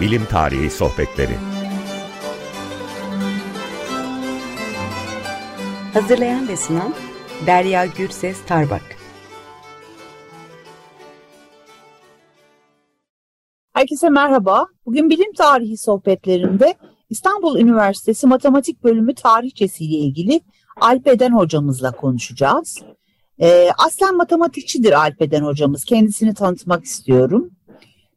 Bilim Tarihi Sohbetleri Hazırlayan ve sunan Derya Gürses Tarbak Herkese merhaba. Bugün bilim tarihi sohbetlerinde İstanbul Üniversitesi Matematik Bölümü tarihçesi ile ilgili Alpeden hocamızla konuşacağız. Ee, aslen matematikçidir Alpeden hocamız. Kendisini tanıtmak istiyorum.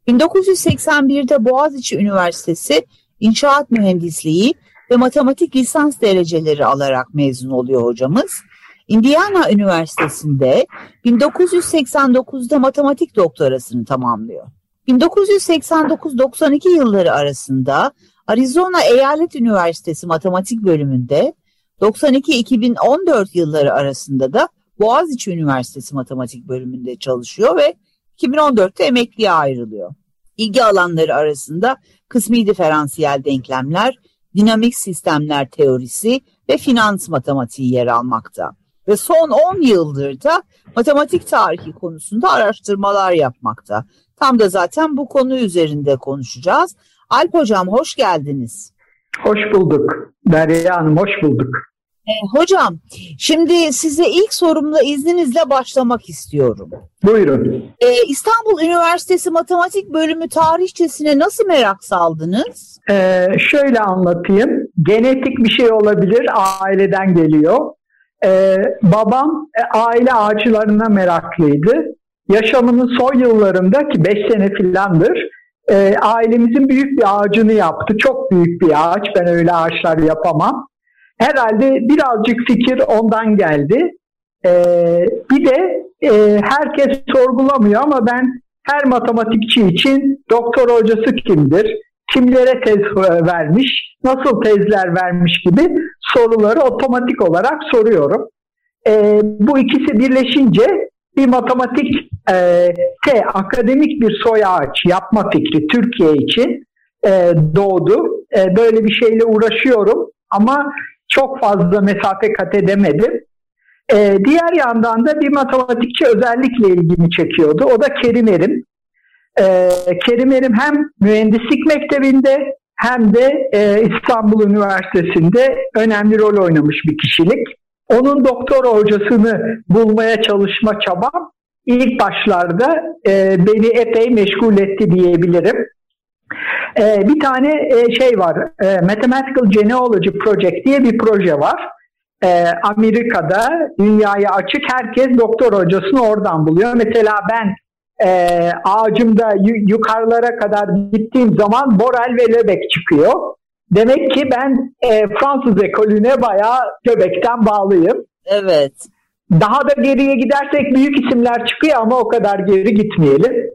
1981'de Boğaziçi Üniversitesi İnşaat Mühendisliği ve Matematik lisans dereceleri alarak mezun oluyor hocamız. Indiana Üniversitesi'nde 1989'da matematik doktorasını tamamlıyor. 1989-92 yılları arasında Arizona Eyalet Üniversitesi Matematik bölümünde 92-2014 yılları arasında da Boğaziçi Üniversitesi Matematik bölümünde çalışıyor ve 2014'te emekliye ayrılıyor. İlgi alanları arasında kısmi diferansiyel denklemler, dinamik sistemler teorisi ve finans matematiği yer almakta. Ve son 10 yıldır da matematik tarihi konusunda araştırmalar yapmakta. Tam da zaten bu konu üzerinde konuşacağız. Alp Hocam hoş geldiniz. Hoş bulduk. Derya Hanım hoş bulduk. E, hocam şimdi size ilk sorumla izninizle başlamak istiyorum. Buyurun. E, İstanbul Üniversitesi Matematik Bölümü tarihçesine nasıl merak saldınız? Ee, şöyle anlatayım. Genetik bir şey olabilir. Aileden geliyor. Ee, babam e, aile ağaçlarına meraklıydı. Yaşamının son yıllarında ki 5 sene filandır e, ailemizin büyük bir ağacını yaptı. Çok büyük bir ağaç. Ben öyle ağaçlar yapamam. Herhalde birazcık fikir ondan geldi. Ee, bir de e, herkes sorgulamıyor ama ben her matematikçi için doktor hocası kimdir, kimlere tez vermiş, nasıl tezler vermiş gibi soruları otomatik olarak soruyorum. Ee, bu ikisi birleşince bir matematik e, te, akademik bir soy ağaç yapma fikri Türkiye için e, doğdu. E, böyle bir şeyle uğraşıyorum ama çok fazla mesafe kat edemedim. Ee, diğer yandan da bir matematikçi özellikle ilgimi çekiyordu. O da Kerim Erim. Ee, Kerim Erim hem mühendislik mektebinde hem de e, İstanbul Üniversitesi'nde önemli rol oynamış bir kişilik. Onun doktor hocasını bulmaya çalışma çabam ilk başlarda e, beni epey meşgul etti diyebilirim. Ee, bir tane e, şey var, e, Mathematical Genealogy Project diye bir proje var. Ee, Amerika'da dünyaya açık herkes doktor hocasını oradan buluyor. Mesela ben e, ağacımda yukarılara kadar gittiğim zaman Borel ve Lebek çıkıyor. Demek ki ben e, Fransız ekolüne bayağı göbekten bağlıyım. Evet. Daha da geriye gidersek büyük isimler çıkıyor ama o kadar geri gitmeyelim.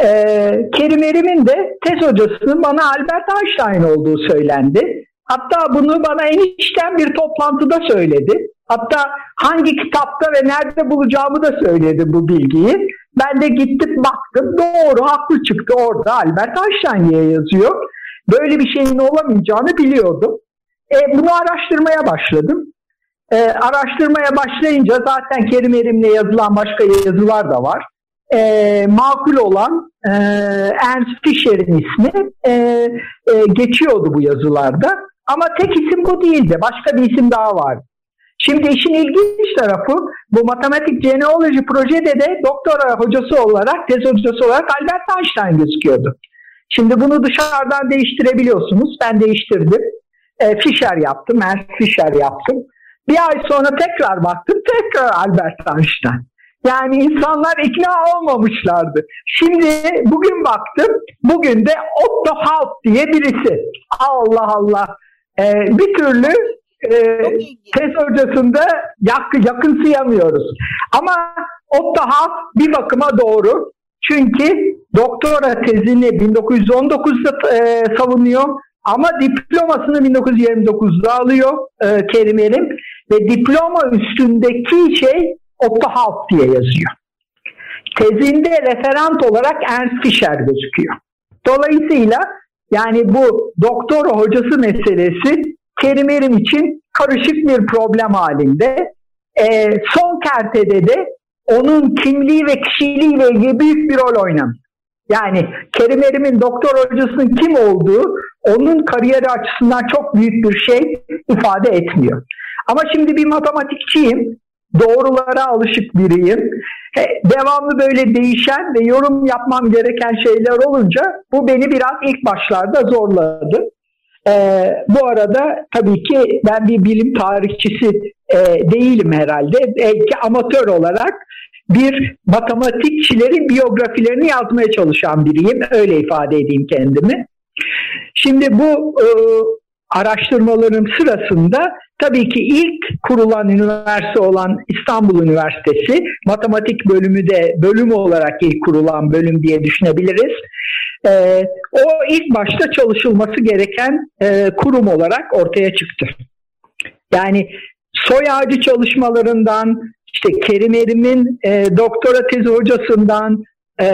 Ee, Kerim Erim'in de tez hocasının bana Albert Einstein olduğu söylendi. Hatta bunu bana enişten bir toplantıda söyledi. Hatta hangi kitapta ve nerede bulacağımı da söyledi bu bilgiyi. Ben de gittim baktım doğru haklı çıktı orada Albert Einstein diye yazıyor. Böyle bir şeyin olamayacağını biliyordum. E, bunu araştırmaya başladım. E, araştırmaya başlayınca zaten Kerim Erim'le yazılan başka yazılar da var e, makul olan e, Ernst Fischer'in ismi e, e, geçiyordu bu yazılarda. Ama tek isim bu değildi. Başka bir isim daha vardı. Şimdi işin ilginç tarafı bu matematik genealoji projede de doktora hocası olarak, tez hocası olarak Albert Einstein gözüküyordu. Şimdi bunu dışarıdan değiştirebiliyorsunuz. Ben değiştirdim. E, Fischer yaptım, Ernst Fischer yaptım. Bir ay sonra tekrar baktım, tekrar Albert Einstein. Yani insanlar ikna olmamışlardı. Şimdi bugün baktım, bugün de Otto Haupt diye birisi. Allah Allah. Ee, bir türlü e, tez hocasında yak, yakınsayamıyoruz. Ama Otto Haupt bir bakıma doğru. Çünkü doktora tezini 1919'da e, savunuyor. Ama diplomasını 1929'da alıyor e, Kerim Erim. Ve diploma üstündeki şey Otto Haupt diye yazıyor. Tezinde referant olarak Ernst Fischer gözüküyor. Dolayısıyla yani bu doktor hocası meselesi Kerim Erim için karışık bir problem halinde. E, son kertede de onun kimliği ve kişiliğiyle ilgili büyük bir rol oynamış. Yani Kerim Erim'in doktor hocasının kim olduğu onun kariyeri açısından çok büyük bir şey ifade etmiyor. Ama şimdi bir matematikçiyim. Doğrulara alışık biriyim. Devamlı böyle değişen ve yorum yapmam gereken şeyler olunca bu beni biraz ilk başlarda zorladı. Ee, bu arada tabii ki ben bir bilim tarihçisi e, değilim herhalde. Belki amatör olarak bir matematikçilerin biyografilerini yazmaya çalışan biriyim. Öyle ifade edeyim kendimi. Şimdi bu e, araştırmalarım sırasında tabii ki ilk kurulan üniversite olan İstanbul Üniversitesi matematik bölümü de bölüm olarak ilk kurulan bölüm diye düşünebiliriz. E, o ilk başta çalışılması gereken e, kurum olarak ortaya çıktı. Yani soy ağacı çalışmalarından, işte Kerim Erim'in e, doktora tezi hocasından, e,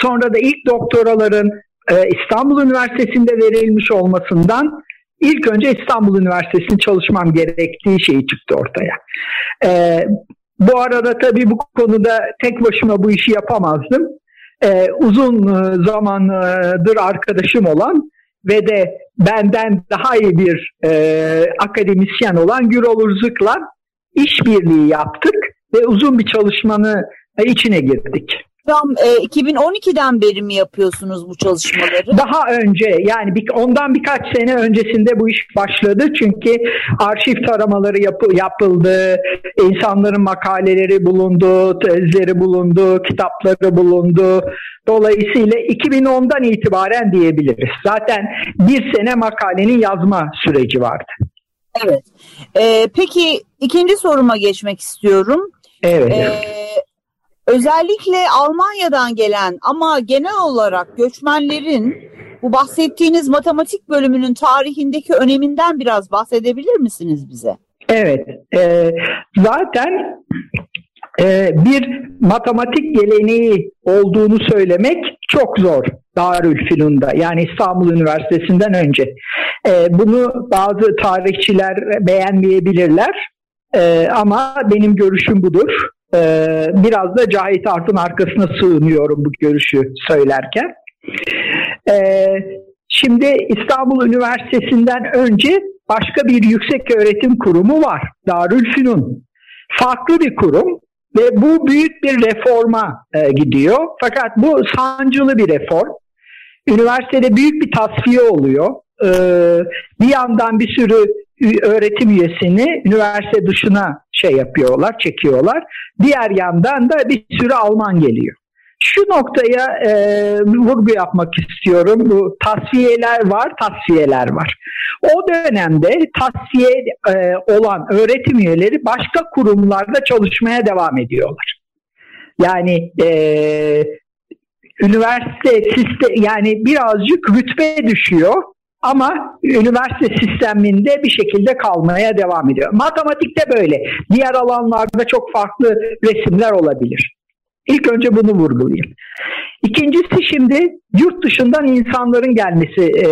sonra da ilk doktoraların İstanbul Üniversitesi'nde verilmiş olmasından ilk önce İstanbul Üniversitesi'nde çalışmam gerektiği şeyi çıktı ortaya. E, bu arada tabii bu konuda tek başıma bu işi yapamazdım. E, uzun zamandır arkadaşım olan ve de benden daha iyi bir e, akademisyen olan Gürol Urzuk'la işbirliği yaptık ve uzun bir çalışmanın içine girdik. Tam e, 2012'den beri mi yapıyorsunuz bu çalışmaları? Daha önce yani bir, ondan birkaç sene öncesinde bu iş başladı. Çünkü arşiv taramaları yapı, yapıldı, insanların makaleleri bulundu, tezleri bulundu, kitapları bulundu. Dolayısıyla 2010'dan itibaren diyebiliriz. Zaten bir sene makalenin yazma süreci vardı. Evet. Ee, peki ikinci soruma geçmek istiyorum. Evet. Ee, özellikle Almanya'dan gelen ama genel olarak göçmenlerin bu bahsettiğiniz matematik bölümünün tarihindeki öneminden biraz bahsedebilir misiniz bize? Evet, e, zaten e, bir matematik geleneği olduğunu söylemek çok zor Darülfünun'da yani İstanbul Üniversitesi'nden önce. E, bunu bazı tarihçiler beğenmeyebilirler e, ama benim görüşüm budur. Ee, biraz da Cahit Arf'ın arkasına sığınıyorum bu görüşü söylerken. Ee, şimdi İstanbul Üniversitesi'nden önce başka bir yüksek öğretim kurumu var. Darülfünun. Farklı bir kurum ve bu büyük bir reforma e, gidiyor. Fakat bu sancılı bir reform. Üniversitede büyük bir tasfiye oluyor. Ee, bir yandan bir sürü öğretim üyesini üniversite dışına şey yapıyorlar, çekiyorlar. Diğer yandan da bir sürü Alman geliyor. Şu noktaya e, vurgu yapmak istiyorum. Bu tasfiyeler var, tasfiyeler var. O dönemde tasfiye e, olan öğretim üyeleri başka kurumlarda çalışmaya devam ediyorlar. Yani e, üniversite sistem yani birazcık rütbe düşüyor ama üniversite sisteminde bir şekilde kalmaya devam ediyor. Matematikte böyle. Diğer alanlarda çok farklı resimler olabilir. İlk önce bunu vurgulayayım. İkincisi şimdi yurt dışından insanların gelmesi e,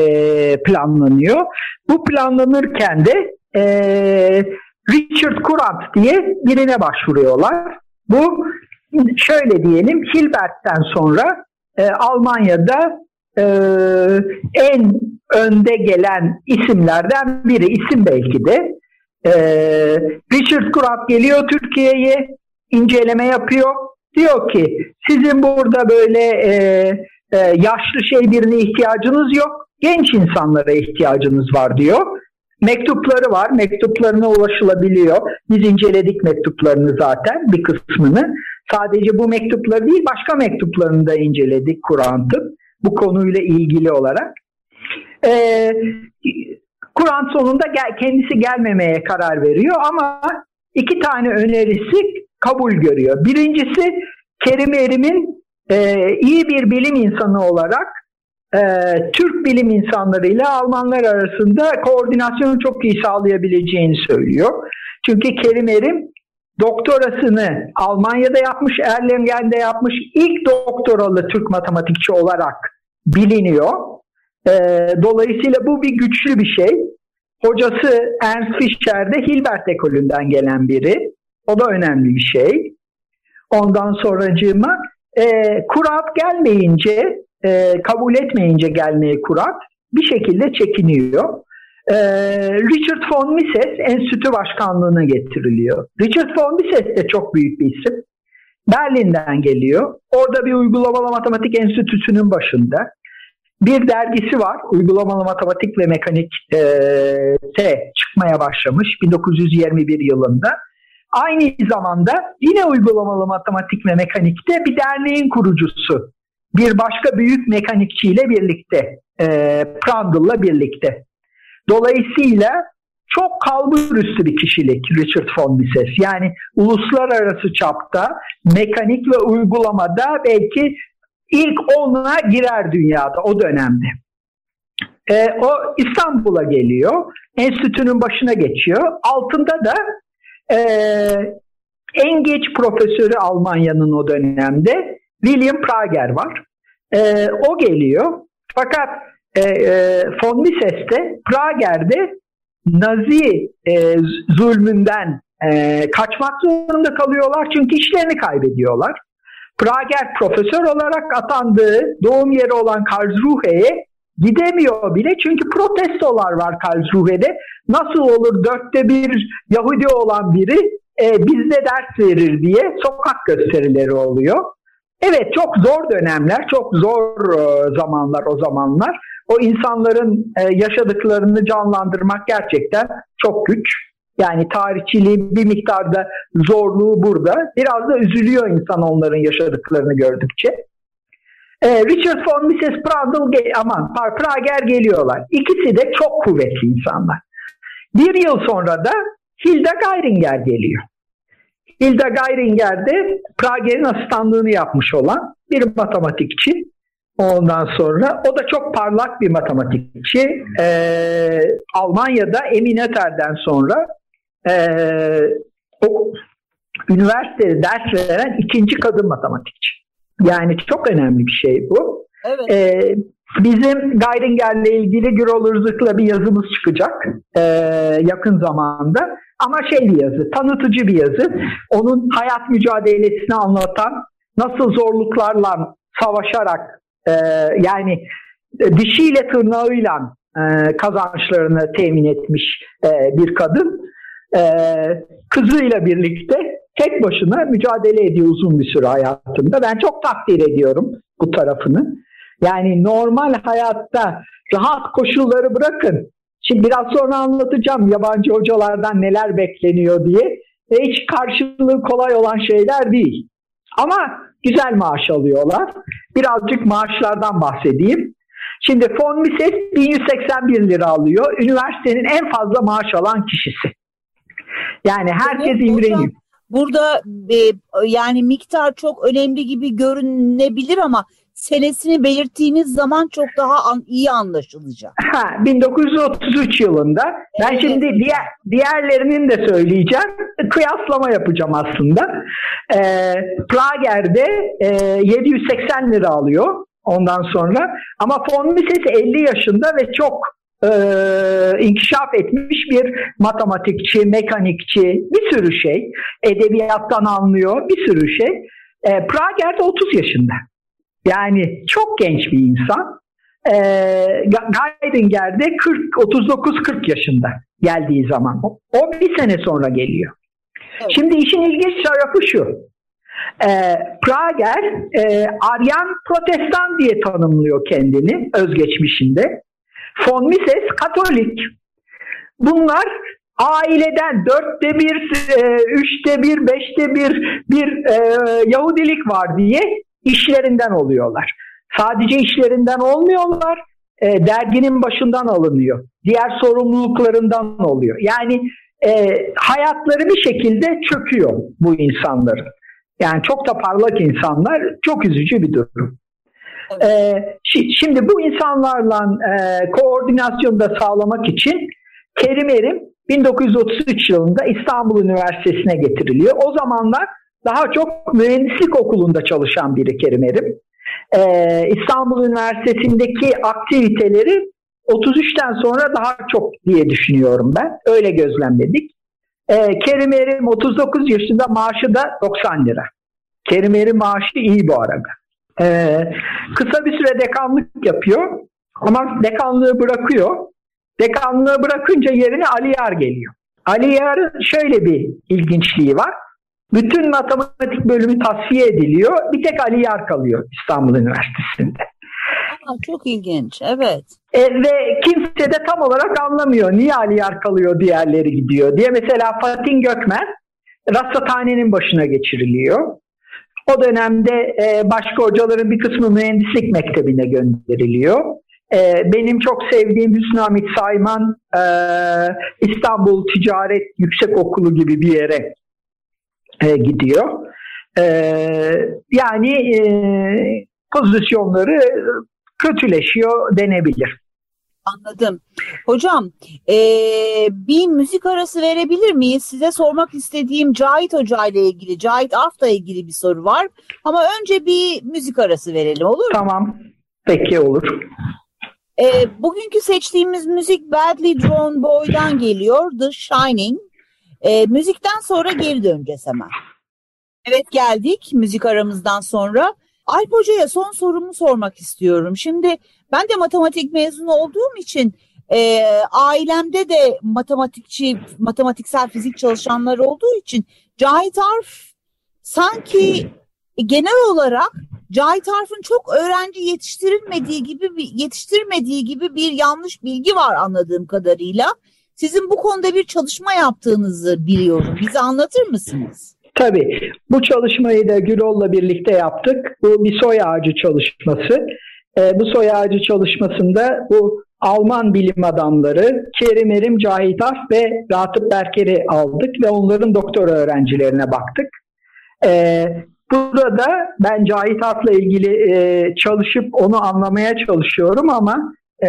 planlanıyor. Bu planlanırken de e, Richard Courant diye birine başvuruyorlar. Bu şöyle diyelim Hilbert'ten sonra e, Almanya'da e, en önde gelen isimlerden biri. isim belki de. E, Richard Kurat geliyor Türkiye'ye inceleme yapıyor. Diyor ki sizin burada böyle e, e, yaşlı şey birine ihtiyacınız yok. Genç insanlara ihtiyacınız var diyor. Mektupları var. Mektuplarına ulaşılabiliyor. Biz inceledik mektuplarını zaten bir kısmını. Sadece bu mektupları değil başka mektuplarını da inceledik Kur'an'ın bu konuyla ilgili olarak. Ee, Kur'an sonunda gel, kendisi gelmemeye karar veriyor ama iki tane önerisi kabul görüyor. Birincisi Kerim Erim'in e, iyi bir bilim insanı olarak e, Türk bilim insanlarıyla Almanlar arasında koordinasyonu çok iyi sağlayabileceğini söylüyor. Çünkü Kerim Erim doktorasını Almanya'da yapmış, Erlangen'de yapmış ilk doktoralı Türk matematikçi olarak biliniyor. E, dolayısıyla bu bir güçlü bir şey. Hocası Ernst Fischer de Hilbert ekolünden gelen biri. O da önemli bir şey. Ondan sonracığıma e, kurat gelmeyince, e, kabul etmeyince gelmeye kurat bir şekilde çekiniyor. E, Richard von Mises enstitü başkanlığına getiriliyor. Richard von Mises de çok büyük bir isim. Berlin'den geliyor. Orada bir uygulamalı matematik enstitüsünün başında. Bir dergisi var. Uygulamalı matematik ve mekanik e, çıkmaya başlamış 1921 yılında. Aynı zamanda yine uygulamalı matematik ve mekanikte bir derneğin kurucusu. Bir başka büyük mekanikçiyle birlikte, e, Prandtle'la birlikte. Dolayısıyla çok kalbur üstü bir kişilik Richard von Mises. Yani uluslararası çapta mekanik ve uygulamada belki ilk onuna girer dünyada o dönemde. E, o İstanbul'a geliyor. Enstitünün başına geçiyor. Altında da e, en geç profesörü Almanya'nın o dönemde William Prager var. E, o geliyor. Fakat e, e, von Mises de Prager'de Nazi e, zulmünden e, kaçmak zorunda kalıyorlar çünkü işlerini kaybediyorlar. Prager profesör olarak atandığı doğum yeri olan Karlsruhe'ye gidemiyor bile çünkü protestolar var Karlsruhe'de. Nasıl olur dörtte bir Yahudi olan biri e, bizde ders verir diye sokak gösterileri oluyor. Evet çok zor dönemler, çok zor e, zamanlar o zamanlar. O insanların e, yaşadıklarını canlandırmak gerçekten çok güç. Yani tarihçiliğin bir miktarda zorluğu burada. Biraz da üzülüyor insan onların yaşadıklarını gördükçe. Ee, Richard von Mises Prandtl, aman Prager geliyorlar. İkisi de çok kuvvetli insanlar. Bir yıl sonra da Hilda Geiringer geliyor. Hilda Geiringer de Prager'in asistanlığını yapmış olan bir matematikçi. Ondan sonra o da çok parlak bir matematikçi. Ee, Almanya'da Emin Öter'den sonra e, o üniversitede ders veren ikinci kadın matematikçi. Yani çok önemli bir şey bu. Evet. Ee, bizim Geiringer'le ilgili Gürol Irzık'la bir yazımız çıkacak e, yakın zamanda. Ama şey bir yazı, tanıtıcı bir yazı. Onun hayat mücadelesini anlatan, nasıl zorluklarla savaşarak e, yani dişiyle tırnağıyla e, kazançlarını temin etmiş e, bir kadın e, kızıyla birlikte tek başına mücadele ediyor uzun bir süre hayatında. Ben çok takdir ediyorum bu tarafını. Yani normal hayatta rahat koşulları bırakın. Şimdi biraz sonra anlatacağım yabancı hocalardan neler bekleniyor diye. E hiç karşılığı kolay olan şeyler değil. Ama güzel maaş alıyorlar. Birazcık maaşlardan bahsedeyim. Şimdi Fon Mises 1181 lira alıyor. Üniversitenin en fazla maaş alan kişisi. Yani herkes evet, imreniyor. Burada e, yani miktar çok önemli gibi görünebilir ama senesini belirttiğiniz zaman çok daha an, iyi anlaşılacak. Ha, 1933 yılında. Ben evet. şimdi diğer diğerlerinin de söyleyeceğim. Kıyaslama yapacağım aslında. E, Prager'de e, 780 lira alıyor ondan sonra. Ama Von Mises 50 yaşında ve çok e, inkişaf etmiş bir matematikçi, mekanikçi, bir sürü şey. Edebiyattan anlıyor, bir sürü şey. E, Prager de 30 yaşında. Yani çok genç bir insan. E, Geidinger'de 40, 39-40 yaşında geldiği zaman. O bir sene sonra geliyor. Evet. Şimdi işin ilginç tarafı şu. E, Prager e, Aryan protestan diye tanımlıyor kendini özgeçmişinde. Von Mises Katolik. Bunlar aileden dörtte bir, e, üçte bir, beşte bir bir e, Yahudilik var diye işlerinden oluyorlar. Sadece işlerinden olmuyorlar, e, derginin başından alınıyor. Diğer sorumluluklarından oluyor. Yani e, hayatları bir şekilde çöküyor bu insanların. Yani çok da parlak insanlar, çok üzücü bir durum. Ee, şimdi bu insanlarla e, koordinasyonu da sağlamak için Kerim Erim 1933 yılında İstanbul Üniversitesi'ne getiriliyor. O zamanlar daha çok mühendislik okulunda çalışan biri Kerim Erim. Ee, İstanbul Üniversitesi'ndeki aktiviteleri 33'ten sonra daha çok diye düşünüyorum ben. Öyle gözlemledik. Ee, Kerim Erim 39 yaşında maaşı da 90 lira. Kerim maaşı iyi bu arada. Ee, kısa bir süre dekanlık yapıyor ama dekanlığı bırakıyor. Dekanlığı bırakınca yerine Ali Yar geliyor. Ali Yar'ın şöyle bir ilginçliği var. Bütün matematik bölümü tasfiye ediliyor. Bir tek Ali Yar kalıyor İstanbul Üniversitesi'nde. Aa, çok ilginç, evet. E, ve kimse de tam olarak anlamıyor niye Ali Yar kalıyor diğerleri gidiyor diye. Mesela Fatih Gökmen rasathanenin başına geçiriliyor. O dönemde e, başka hocaların bir kısmı mühendislik mektebine gönderiliyor. E, benim çok sevdiğim Hüsnü Hamit Sayman e, İstanbul Ticaret Yüksek Okulu gibi bir yere e, gidiyor. E, yani e, pozisyonları kötüleşiyor denebilir. Anladım. Hocam e, bir müzik arası verebilir miyiz? Size sormak istediğim Cahit Hoca ile ilgili, Cahit Arf'la ilgili bir soru var. Ama önce bir müzik arası verelim olur mu? Tamam. Peki olur. E, bugünkü seçtiğimiz müzik Badly Drawn Boy'dan geliyor. The Shining. E, müzikten sonra geri döneceğiz hemen. Evet geldik müzik aramızdan sonra. Alp Hoca'ya son sorumu sormak istiyorum. Şimdi ben de matematik mezunu olduğum için e, ailemde de matematikçi, matematiksel fizik çalışanlar olduğu için Cahit Arf sanki genel olarak Cahit Arf'ın çok öğrenci yetiştirilmediği gibi bir yetiştirmediği gibi bir yanlış bilgi var anladığım kadarıyla. Sizin bu konuda bir çalışma yaptığınızı biliyorum. Bize anlatır mısınız? Tabii. Bu çalışmayı da Gürol'la birlikte yaptık. Bu bir soy ağacı çalışması. Ee, bu soy ağacı çalışmasında bu Alman bilim adamları Kerim Erim, Cahit Arf ve Ratıp Berker'i aldık ve onların doktora öğrencilerine baktık. Ee, burada ben Cahit Arf'la ilgili e, çalışıp onu anlamaya çalışıyorum ama e,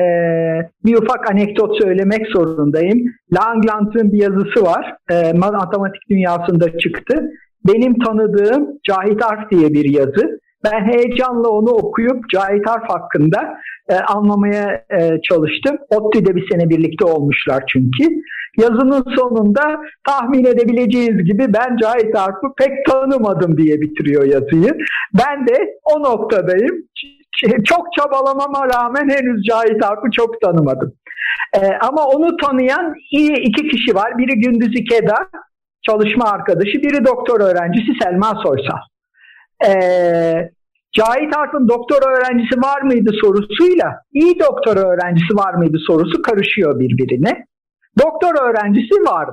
bir ufak anekdot söylemek zorundayım. Langland'ın bir yazısı var. E, matematik dünyasında çıktı. Benim tanıdığım Cahit Arf diye bir yazı. Ben heyecanla onu okuyup Cahit Arf hakkında e, anlamaya e, çalıştım. ODTÜ'de bir sene birlikte olmuşlar çünkü. Yazının sonunda tahmin edebileceğiniz gibi ben Cahit Arf'ı pek tanımadım diye bitiriyor yazıyı. Ben de o noktadayım. Çok çabalamama rağmen henüz Cahit Arf'ı çok tanımadım. Ee, ama onu tanıyan iyi iki kişi var. Biri Gündüz İkeda, çalışma arkadaşı, biri doktor öğrencisi Selma Soysal. Ee, Cahit Arf'ın doktor öğrencisi var mıydı sorusuyla iyi doktor öğrencisi var mıydı sorusu karışıyor birbirine. Doktor öğrencisi var.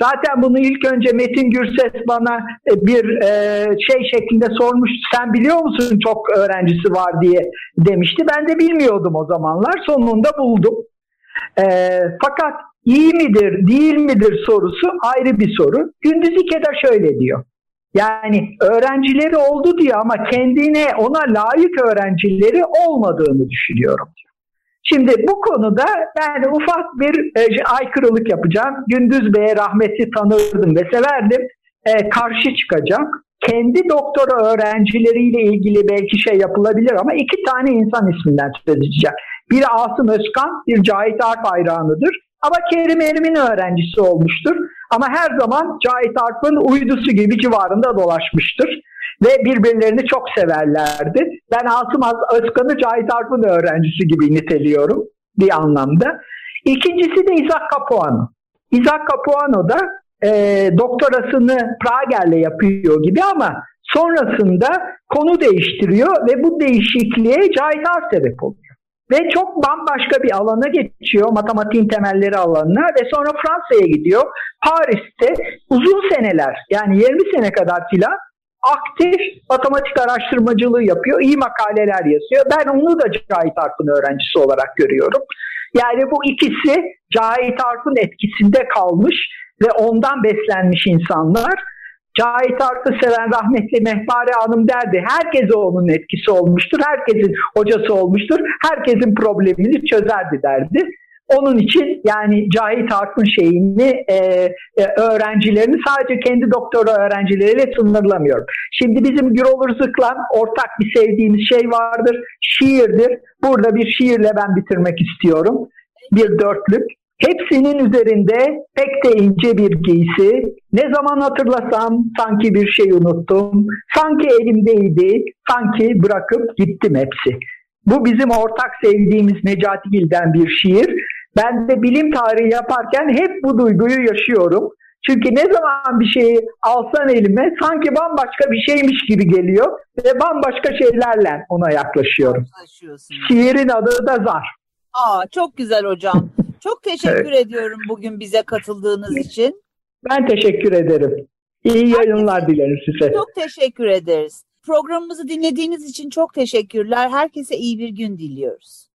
Zaten bunu ilk önce Metin Gürses bana e, bir e, şey şeklinde sormuş. Sen biliyor musun çok öğrencisi var diye demişti. Ben de bilmiyordum o zamanlar. Sonunda buldum. E, fakat iyi midir, değil midir sorusu ayrı bir soru. Gündüz İkeda şöyle diyor. Yani öğrencileri oldu diyor ama kendine ona layık öğrencileri olmadığını düşünüyorum. Şimdi bu konuda ben ufak bir e, aykırılık yapacağım. Gündüz Bey'e rahmeti tanırdım ve severdim. E, karşı çıkacak. Kendi doktora öğrencileriyle ilgili belki şey yapılabilir ama iki tane insan isminden söz edeceğim. Biri Asım Özkan, bir Cahit Arp hayranıdır. Ama Kerim Erim'in öğrencisi olmuştur. Ama her zaman Cahit Arp'ın uydusu gibi civarında dolaşmıştır. Ve birbirlerini çok severlerdi. Ben Asım Özkan'ı Cahit Arp'ın öğrencisi gibi niteliyorum bir anlamda. İkincisi de Isaac Capuano. Isaac Capuano da e, doktorasını Prager'le yapıyor gibi ama sonrasında konu değiştiriyor ve bu değişikliğe Cahit Arp sebep oluyor. Ve çok bambaşka bir alana geçiyor, matematiğin temelleri alanına ve sonra Fransa'ya gidiyor. Paris'te uzun seneler yani 20 sene kadar filan aktif matematik araştırmacılığı yapıyor, iyi makaleler yazıyor. Ben onu da Cahit Arf'ın öğrencisi olarak görüyorum. Yani bu ikisi Cahit Arf'ın etkisinde kalmış ve ondan beslenmiş insanlar. Cahit Ark'ı seven rahmetli Mehpare Hanım derdi. Herkese onun etkisi olmuştur. Herkesin hocası olmuştur. Herkesin problemini çözerdi derdi. Onun için yani Cahit Ark'ın şeyini e, e, öğrencilerini sadece kendi doktora öğrencileriyle sınırlamıyorum. Şimdi bizim Gürol Rızık'la ortak bir sevdiğimiz şey vardır. Şiirdir. Burada bir şiirle ben bitirmek istiyorum. Bir dörtlük. Hepsinin üzerinde pek de ince bir giysi. Ne zaman hatırlasam sanki bir şey unuttum. Sanki elimdeydi, sanki bırakıp gittim hepsi. Bu bizim ortak sevdiğimiz Necati Gil'den bir şiir. Ben de bilim tarihi yaparken hep bu duyguyu yaşıyorum. Çünkü ne zaman bir şeyi alsan elime sanki bambaşka bir şeymiş gibi geliyor ve bambaşka şeylerle ona yaklaşıyorum. Şiirin adı da Zar. Aa, çok güzel hocam. Çok teşekkür evet. ediyorum bugün bize katıldığınız için. Ben teşekkür ederim. İyi yayınlar Herkese, dilerim size. Çok teşekkür ederiz. Programımızı dinlediğiniz için çok teşekkürler. Herkese iyi bir gün diliyoruz.